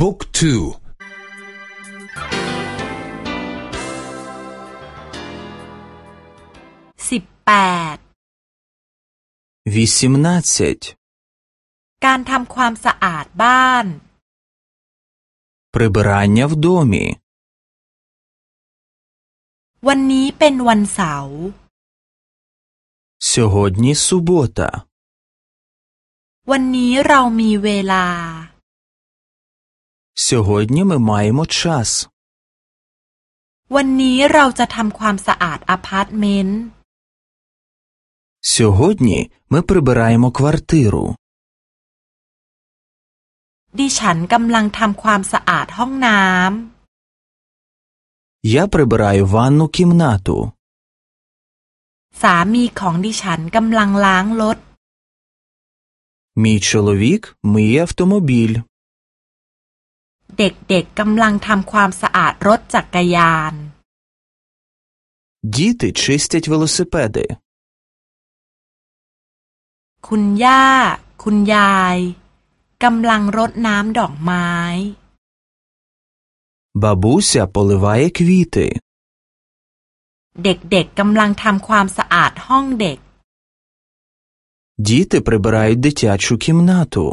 บุ๊กทูสิบแปด вісімнадцять การทำความสะอาดบ้าน прибирання в домі วันนี้เป็นวันเสาร์ сьогодні субота วันนี้เรามีเวลา сьогодні ми маємо час วันนี้เราจะทำความสะอาดอพาร์ตเมนต์ сьогодні ми прибираємо квартиру ดิฉันกำลังทำความสะอาดห้องน้ я прибираю ванну кімнату ำ สามีของดิฉันกำลังล้างรถ мій чоловік миє автомобіль เด็กๆกำลังทำความสะอาดรถจักรยาน діти чистять велосипеди คุณย่า คุณยายกำลังรดน้ำดอกไม้ бабуся поливає квіти เด็กๆกำลังทำความสะอาดห้องเด็ก діти прибирають дитячу кімнату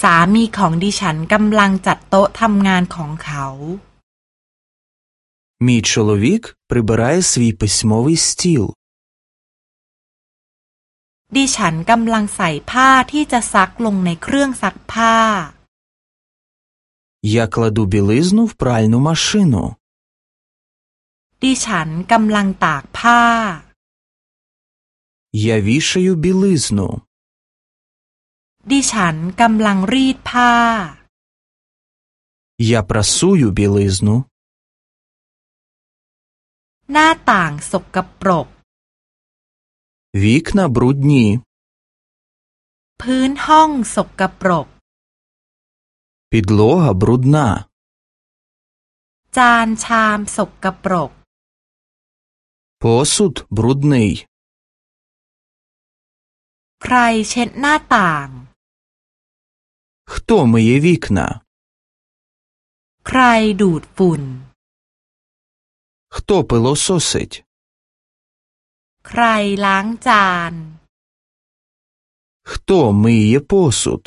สามีของดิฉันกำลังจัดโต๊ะทำงานของเขา мій чоловік прибирає свій письмовий стіл ดิฉันกำลังใส่ผ้าที่จะซักลงในเครื่องซักผ้า я кладу білизну в пральну машину ดิฉันกำลังตากผ้า я вішаю білизну ดิฉันกำลังรีดผ้า я прасую білизну หน้าต่างสกปรก вікна брудні พื้นห้องสกปรก підлога брудна จานชามสกปรก посуд брудний ใครเช็ดหน้าต่าง хто миє вікна ใครดูดฝุ่น хто пилососить ใครล้างจาน хто миє посуд